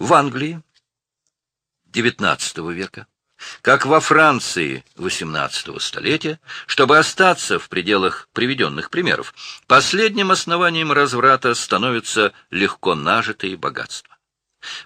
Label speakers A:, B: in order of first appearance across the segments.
A: В Англии XIX века, как во Франции XVIII столетия, чтобы остаться в пределах приведенных примеров, последним основанием разврата становятся легко нажитые богатства.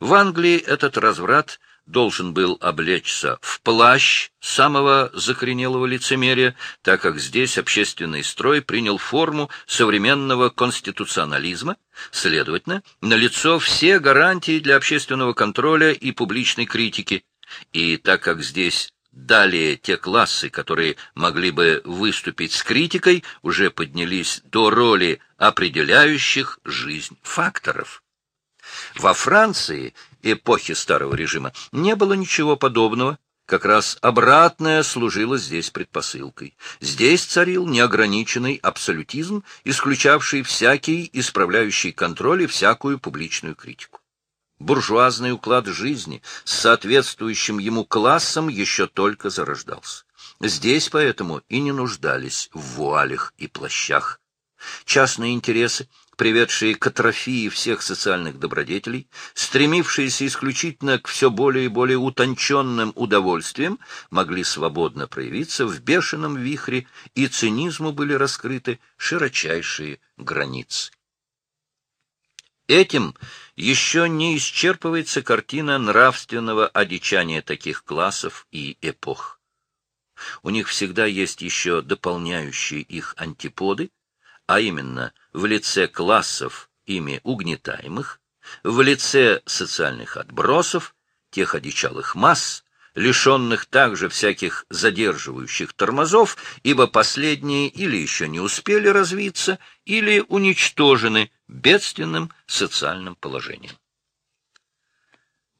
A: В Англии этот разврат – должен был облечься в плащ самого закоренелого лицемерия, так как здесь общественный строй принял форму современного конституционализма, следовательно, налицо все гарантии для общественного контроля и публичной критики, и так как здесь Далее те классы, которые могли бы выступить с критикой, уже поднялись до роли определяющих жизнь факторов. Во Франции эпохи старого режима не было ничего подобного, как раз обратное служило здесь предпосылкой. Здесь царил неограниченный абсолютизм, исключавший всякий исправляющий контроль и всякую публичную критику. Буржуазный уклад жизни с соответствующим ему классом еще только зарождался. Здесь поэтому и не нуждались в вуалях и плащах. Частные интересы приведшие к атрофии всех социальных добродетелей, стремившиеся исключительно к все более и более утонченным удовольствиям, могли свободно проявиться в бешеном вихре, и цинизму были раскрыты широчайшие границы. Этим еще не исчерпывается картина нравственного одичания таких классов и эпох. У них всегда есть еще дополняющие их антиподы, а именно в лице классов, ими угнетаемых, в лице социальных отбросов, тех одичалых масс, лишенных также всяких задерживающих тормозов, ибо последние или еще не успели развиться, или уничтожены бедственным социальным положением.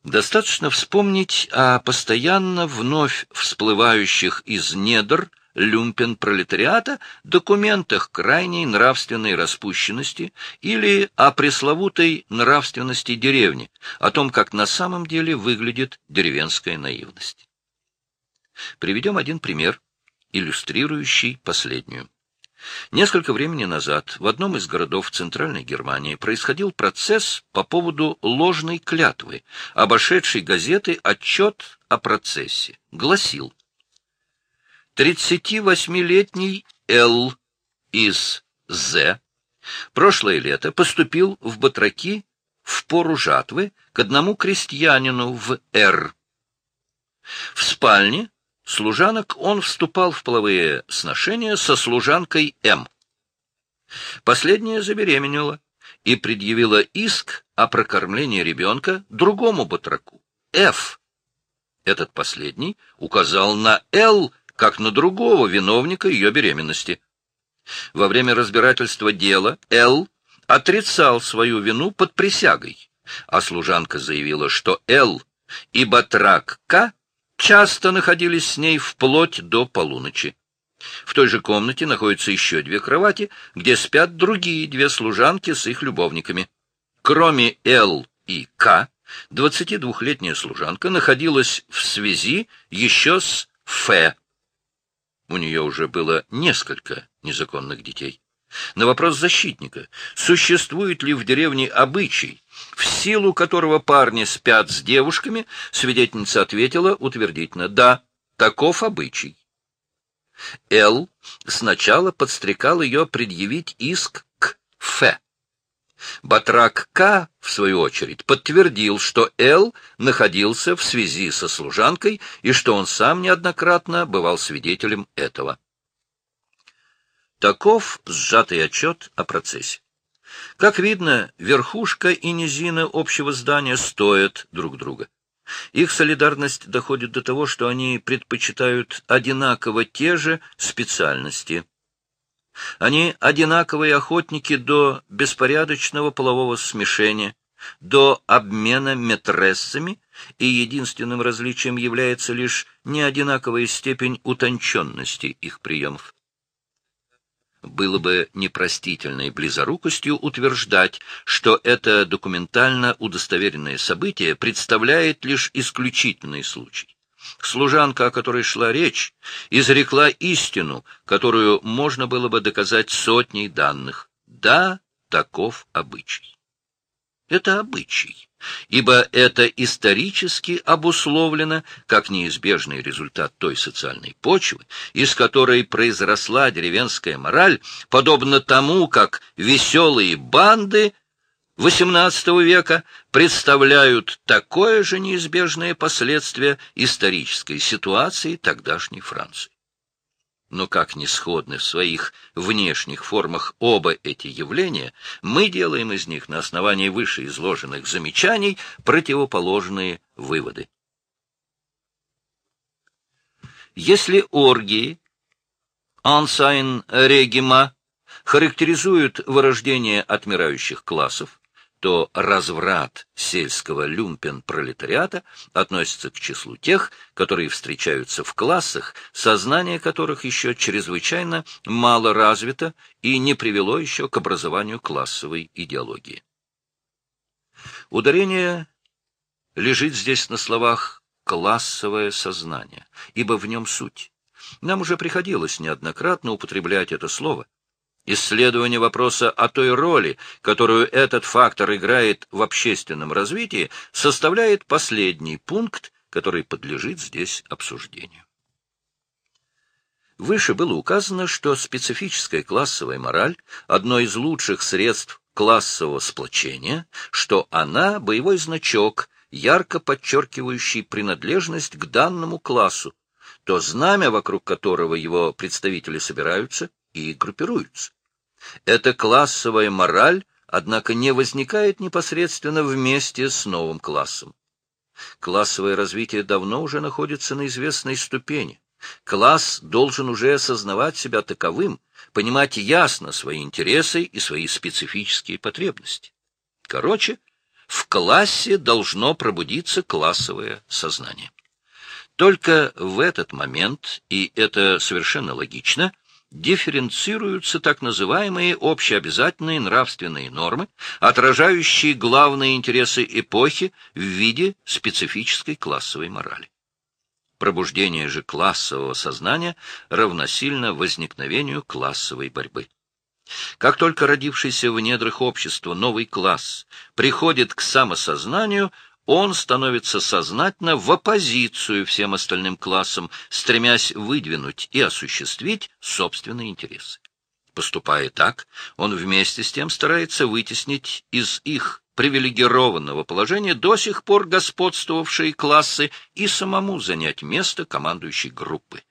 A: Достаточно вспомнить о постоянно вновь всплывающих из недр люмпен-пролетариата документах крайней нравственной распущенности или о пресловутой нравственности деревни, о том, как на самом деле выглядит деревенская наивность. Приведем один пример, иллюстрирующий последнюю. Несколько времени назад в одном из городов Центральной Германии происходил процесс по поводу ложной клятвы, обошедший газеты отчет о процессе. Гласил, 38-летний Л. из З. прошлое лето поступил в батраки в пору жатвы к одному крестьянину в Р. В спальне служанок он вступал в половые сношения со служанкой М. Последняя забеременела и предъявила иск о прокормлении ребенка другому батраку, Ф. Этот последний указал на Л как на другого виновника ее беременности. Во время разбирательства дела Л. отрицал свою вину под присягой, а служанка заявила, что Л. и Батрак К. часто находились с ней вплоть до полуночи. В той же комнате находятся еще две кровати, где спят другие две служанки с их любовниками. Кроме Л. и К., 22-летняя служанка находилась в связи еще с Ф., у нее уже было несколько незаконных детей. На вопрос защитника, существует ли в деревне обычай, в силу которого парни спят с девушками, свидетельница ответила утвердительно «Да, таков обычай». Л. сначала подстрекал ее предъявить иск к Ф. Батрак К., в свою очередь, подтвердил, что Л. находился в связи со служанкой и что он сам неоднократно бывал свидетелем этого. Таков сжатый отчет о процессе. Как видно, верхушка и низина общего здания стоят друг друга. Их солидарность доходит до того, что они предпочитают одинаково те же специальности – они одинаковые охотники до беспорядочного полового смешения, до обмена метрессами, и единственным различием является лишь неодинаковая степень утонченности их приемов. Было бы непростительной близорукостью утверждать, что это документально удостоверенное событие представляет лишь исключительный случай. Служанка, о которой шла речь, изрекла истину, которую можно было бы доказать сотней данных. Да, таков обычай. Это обычай, ибо это исторически обусловлено как неизбежный результат той социальной почвы, из которой произросла деревенская мораль, подобно тому, как веселые банды XVIII века представляют такое же неизбежное последствие исторической ситуации тогдашней Франции. Но как не сходны в своих внешних формах оба эти явления, мы делаем из них на основании вышеизложенных замечаний противоположные выводы. Если оргии, ансайн регима, характеризуют вырождение отмирающих классов, то разврат сельского люмпен-пролетариата относится к числу тех, которые встречаются в классах, сознание которых еще чрезвычайно мало развито и не привело еще к образованию классовой идеологии. Ударение лежит здесь на словах «классовое сознание», ибо в нем суть. Нам уже приходилось неоднократно употреблять это слово, Исследование вопроса о той роли, которую этот фактор играет в общественном развитии, составляет последний пункт, который подлежит здесь обсуждению. Выше было указано, что специфическая классовая мораль – одно из лучших средств классового сплочения, что она – боевой значок, ярко подчеркивающий принадлежность к данному классу, то знамя, вокруг которого его представители собираются – и группируются. Эта классовая мораль, однако, не возникает непосредственно вместе с новым классом. Классовое развитие давно уже находится на известной ступени. Класс должен уже осознавать себя таковым, понимать ясно свои интересы и свои специфические потребности. Короче, в классе должно пробудиться классовое сознание. Только в этот момент, и это совершенно логично, дифференцируются так называемые общеобязательные нравственные нормы, отражающие главные интересы эпохи в виде специфической классовой морали. Пробуждение же классового сознания равносильно возникновению классовой борьбы. Как только родившийся в недрах общества новый класс приходит к самосознанию, он становится сознательно в оппозицию всем остальным классам, стремясь выдвинуть и осуществить собственные интересы. Поступая так, он вместе с тем старается вытеснить из их привилегированного положения до сих пор господствовавшие классы и самому занять место командующей группы.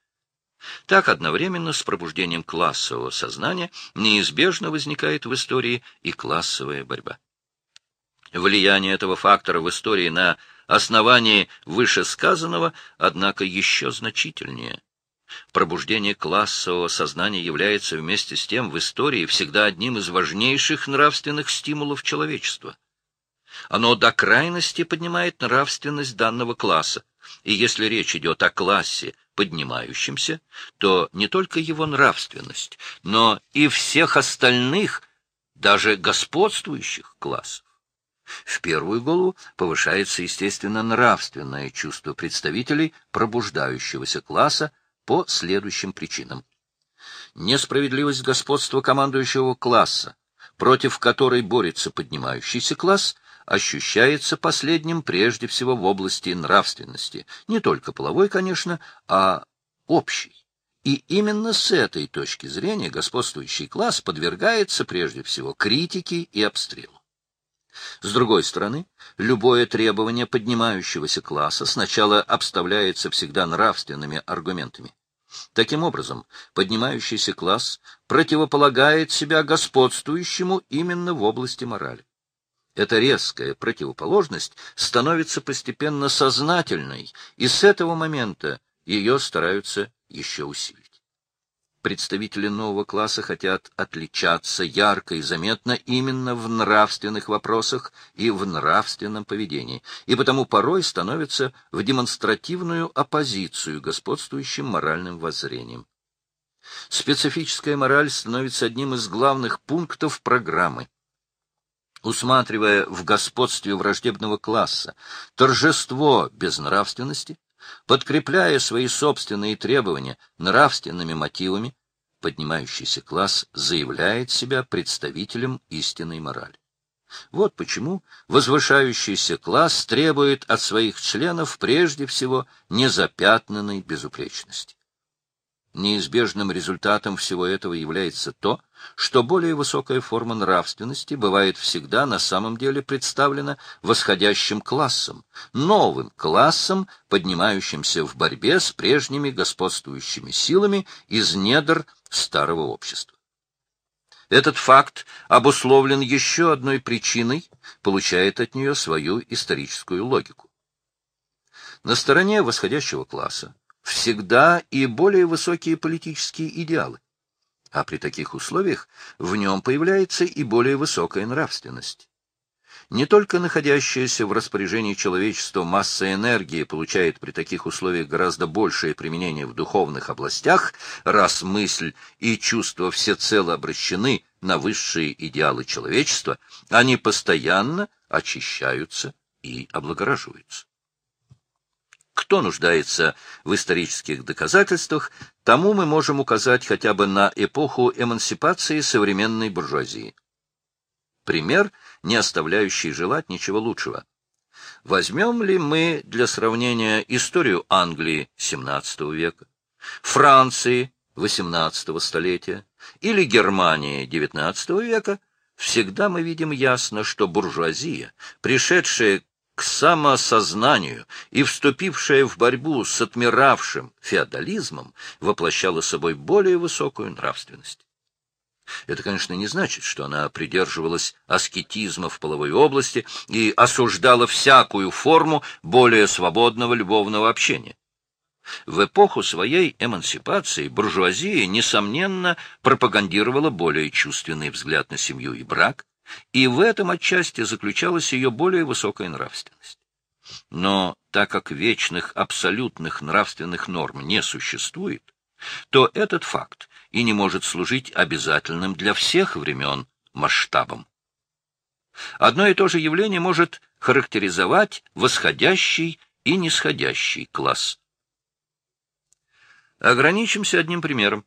A: Так одновременно с пробуждением классового сознания неизбежно возникает в истории и классовая борьба. Влияние этого фактора в истории на основании вышесказанного, однако, еще значительнее. Пробуждение классового сознания является вместе с тем в истории всегда одним из важнейших нравственных стимулов человечества. Оно до крайности поднимает нравственность данного класса, и если речь идет о классе, поднимающемся, то не только его нравственность, но и всех остальных, даже господствующих классов. В первую голову повышается, естественно, нравственное чувство представителей пробуждающегося класса по следующим причинам. Несправедливость господства командующего класса, против которой борется поднимающийся класс, ощущается последним прежде всего в области нравственности, не только половой, конечно, а общей. И именно с этой точки зрения господствующий класс подвергается прежде всего критике и обстрелу. С другой стороны, любое требование поднимающегося класса сначала обставляется всегда нравственными аргументами. Таким образом, поднимающийся класс противополагает себя господствующему именно в области морали. Эта резкая противоположность становится постепенно сознательной, и с этого момента ее стараются еще усилить. Представители нового класса хотят отличаться ярко и заметно именно в нравственных вопросах и в нравственном поведении, и потому порой становятся в демонстративную оппозицию господствующим моральным воззрениям. Специфическая мораль становится одним из главных пунктов программы. Усматривая в господстве враждебного класса торжество безнравственности, Подкрепляя свои собственные требования нравственными мотивами, поднимающийся класс заявляет себя представителем истинной морали. Вот почему возвышающийся класс требует от своих членов прежде всего незапятнанной безупречности. Неизбежным результатом всего этого является то, что более высокая форма нравственности бывает всегда на самом деле представлена восходящим классом, новым классом, поднимающимся в борьбе с прежними господствующими силами из недр старого общества. Этот факт обусловлен еще одной причиной, получает от нее свою историческую логику. На стороне восходящего класса всегда и более высокие политические идеалы. А при таких условиях в нем появляется и более высокая нравственность. Не только находящаяся в распоряжении человечества масса энергии получает при таких условиях гораздо большее применение в духовных областях, раз мысль и чувства всецело обращены на высшие идеалы человечества, они постоянно очищаются и облагораживаются. Кто нуждается в исторических доказательствах, тому мы можем указать хотя бы на эпоху эмансипации современной буржуазии. Пример, не оставляющий желать ничего лучшего. Возьмем ли мы для сравнения историю Англии XVII века, Франции XVIII столетия или Германии XIX века, всегда мы видим ясно, что буржуазия, пришедшая к самосознанию и вступившая в борьбу с отмиравшим феодализмом, воплощала собой более высокую нравственность. Это, конечно, не значит, что она придерживалась аскетизма в половой области и осуждала всякую форму более свободного любовного общения. В эпоху своей эмансипации буржуазия, несомненно, пропагандировала более чувственный взгляд на семью и брак, и в этом отчасти заключалась ее более высокая нравственность. Но так как вечных абсолютных нравственных норм не существует, то этот факт и не может служить обязательным для всех времен масштабом. Одно и то же явление может характеризовать восходящий и нисходящий класс. Ограничимся одним примером.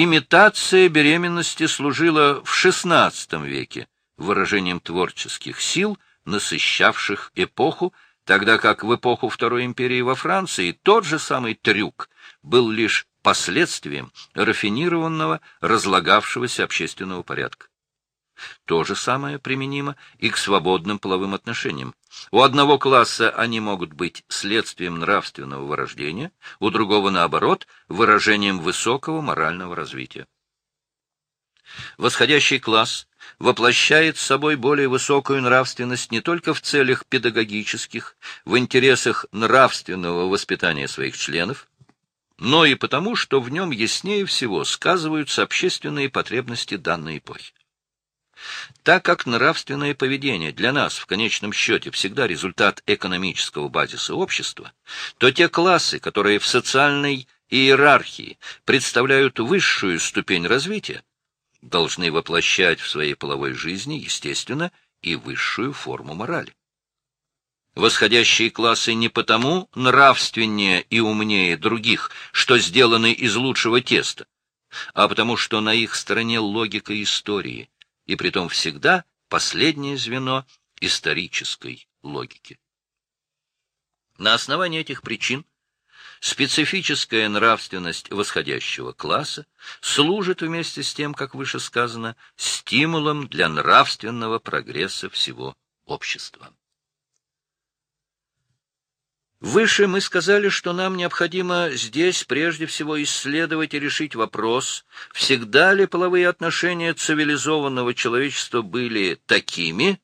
A: Имитация беременности служила в XVI веке выражением творческих сил, насыщавших эпоху, тогда как в эпоху Второй империи во Франции тот же самый трюк был лишь последствием рафинированного, разлагавшегося общественного порядка. То же самое применимо и к свободным половым отношениям. У одного класса они могут быть следствием нравственного вырождения, у другого, наоборот, выражением высокого морального развития. Восходящий класс воплощает собой более высокую нравственность не только в целях педагогических, в интересах нравственного воспитания своих членов, но и потому, что в нем яснее всего сказываются общественные потребности данной эпохи. Так как нравственное поведение для нас в конечном счете всегда результат экономического базиса общества, то те классы, которые в социальной иерархии представляют высшую ступень развития, должны воплощать в своей половой жизни, естественно, и высшую форму морали. Восходящие классы не потому нравственнее и умнее других, что сделаны из лучшего теста, а потому что на их стороне логика истории, и притом всегда последнее звено исторической логики. На основании этих причин специфическая нравственность восходящего класса служит вместе с тем, как выше сказано, стимулом для нравственного прогресса всего общества. Выше мы сказали, что нам необходимо здесь прежде всего исследовать и решить вопрос, всегда ли половые отношения цивилизованного человечества были такими,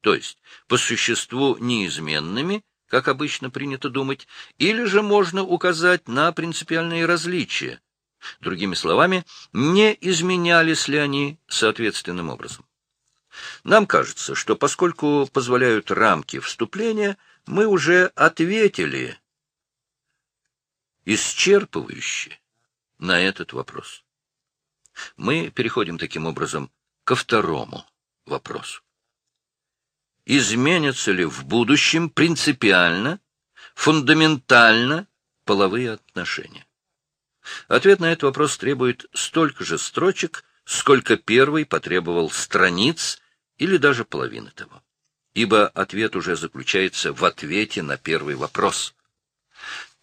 A: то есть по существу неизменными, как обычно принято думать, или же можно указать на принципиальные различия, другими словами, не изменялись ли они соответственным образом. Нам кажется, что поскольку позволяют рамки вступления – мы уже ответили исчерпывающе на этот вопрос. Мы переходим таким образом ко второму вопросу. Изменятся ли в будущем принципиально, фундаментально половые отношения? Ответ на этот вопрос требует столько же строчек, сколько первый потребовал страниц или даже половины того. Ибо ответ уже заключается в ответе на первый вопрос.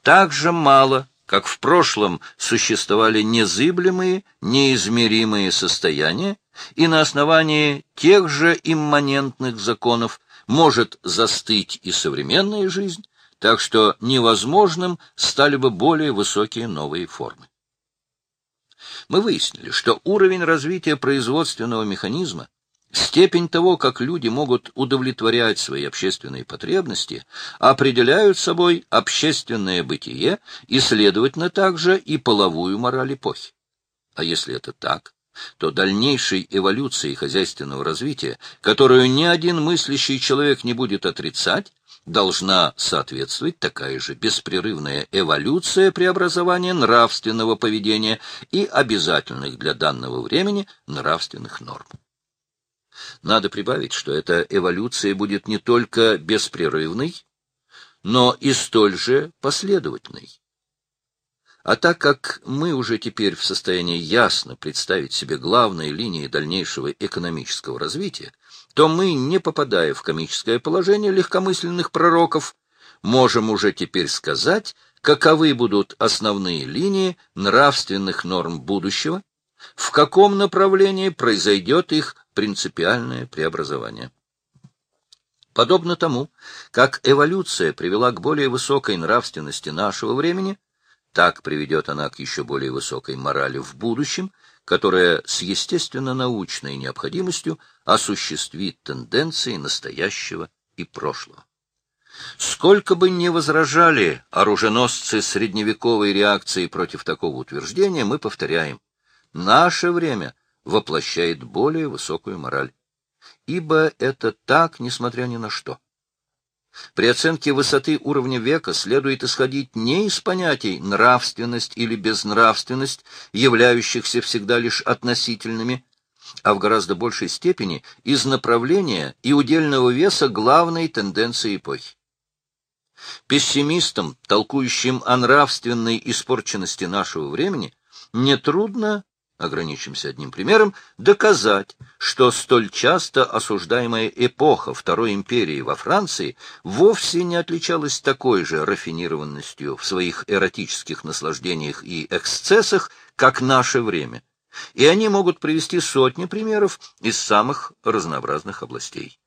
A: Так же мало, как в прошлом существовали незыблемые, неизмеримые состояния, и на основании тех же имманентных законов может застыть и современная жизнь, так что невозможным стали бы более высокие новые формы. Мы выяснили, что уровень развития производственного механизма, степень того, как люди могут удовлетворять свои общественные потребности, определяют собой общественное бытие и, следовательно, также и половую мораль эпохи. А если это так, то дальнейшей эволюции хозяйственного развития, которую ни один мыслящий человек не будет отрицать, должна соответствовать такая же беспрерывная эволюция преобразования нравственного поведения и обязательных для данного времени нравственных норм. Надо прибавить, что эта эволюция будет не только беспрерывной, но и столь же последовательной. А так как мы уже теперь в состоянии ясно представить себе главные линии дальнейшего экономического развития, то мы, не попадая в комическое положение легкомысленных пророков, можем уже теперь сказать, каковы будут основные линии нравственных норм будущего, в каком направлении произойдет их принципиальное преобразование. Подобно тому, как эволюция привела к более высокой нравственности нашего времени, так приведет она к еще более высокой морали в будущем, которая с естественно-научной необходимостью осуществит тенденции настоящего и прошлого. Сколько бы ни возражали оруженосцы средневековой реакции против такого утверждения, мы повторяем, наше время воплощает более высокую мораль. Ибо это так, несмотря ни на что. При оценке высоты уровня века следует исходить не из понятий нравственность или безнравственность, являющихся всегда лишь относительными, а в гораздо большей степени из направления и удельного веса главной тенденции эпохи. Пессимистам, толкующим о нравственной испорченности нашего времени, нетрудно ограничимся одним примером, доказать, что столь часто осуждаемая эпоха Второй империи во Франции вовсе не отличалась такой же рафинированностью в своих эротических наслаждениях и эксцессах, как наше время. И они могут привести сотни примеров из самых разнообразных областей.